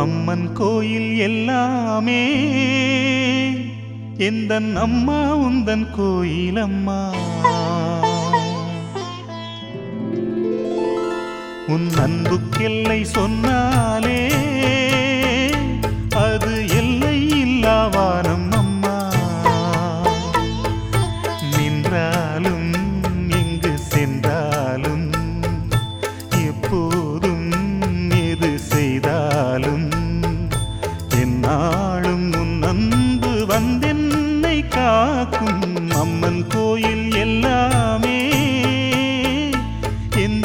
அம்மன் கோயில் எல்லாமே. எந்தன் அம்மா உந்தன் கோயில் அம்மா உன் அன்புக்கெல்லை சொன்னாலே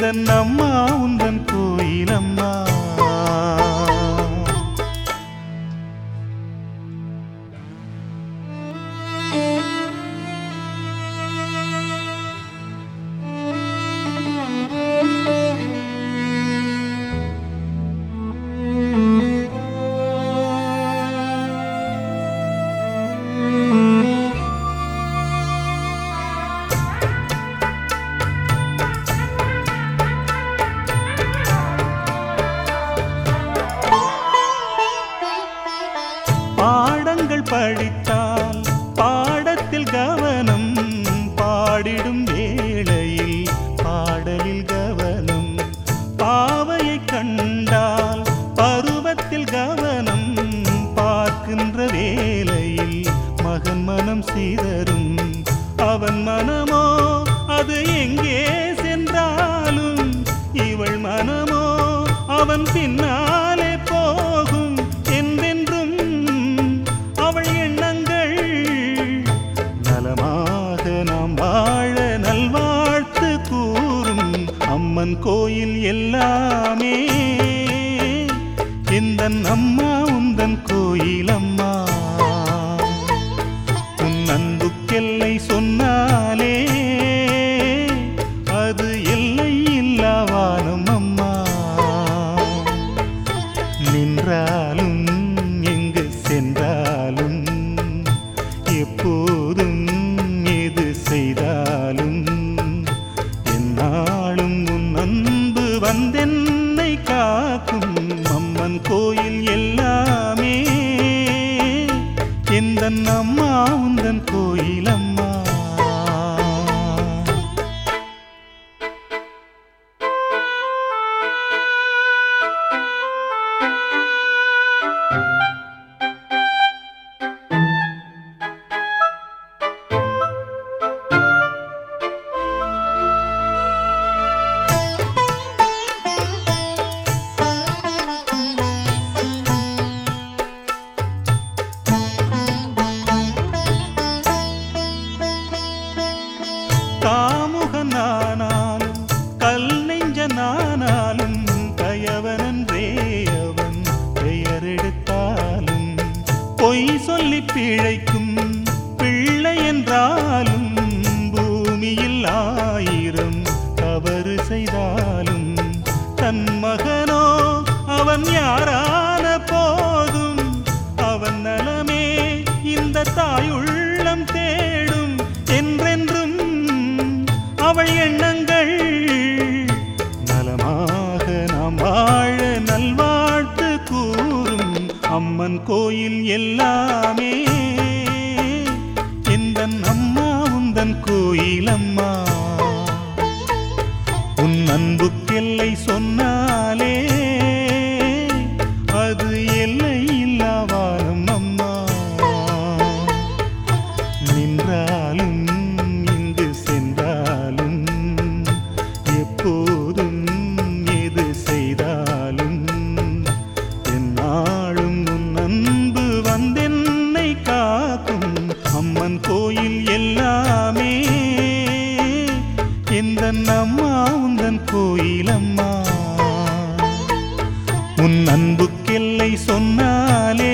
உந்தன் அம்மா உந்தன் கோயிலம்மா சிதறும். அவன் மனமோ அது எங்கே சென்றாலும் இவள் மனமோ அவன் பின்னாலே போகும் என்றென்றும் அவள் எண்ணங்கள். நலமாக நாம் வாழ நல்வாழ்த்து கூறும் அம்மன் கோயில் எல்லாமே. இந்த அம்மா உந்தன் கோயிலம் வந்தென்னை காக்கும் அம்மன் கோயில் எல்லாமே. இந்த அம்மா உந்தன் கோயிலம் பொய் சொல்லி பிழைக்கும் பிள்ளை என்றாலும் பூமியில் ஆயிரம் தவறு செய்தார் அம்மன் கோயில் எல்லாமே. எந்தன் அம்மா உந்தன் கோயில் அம்மா உன் அன்புக்கெல்லை சொன்ன உந்தன் அம்மா உந்தன் கோயிலம்மா. உன் அன்புக்கெல்லை சொன்னாலே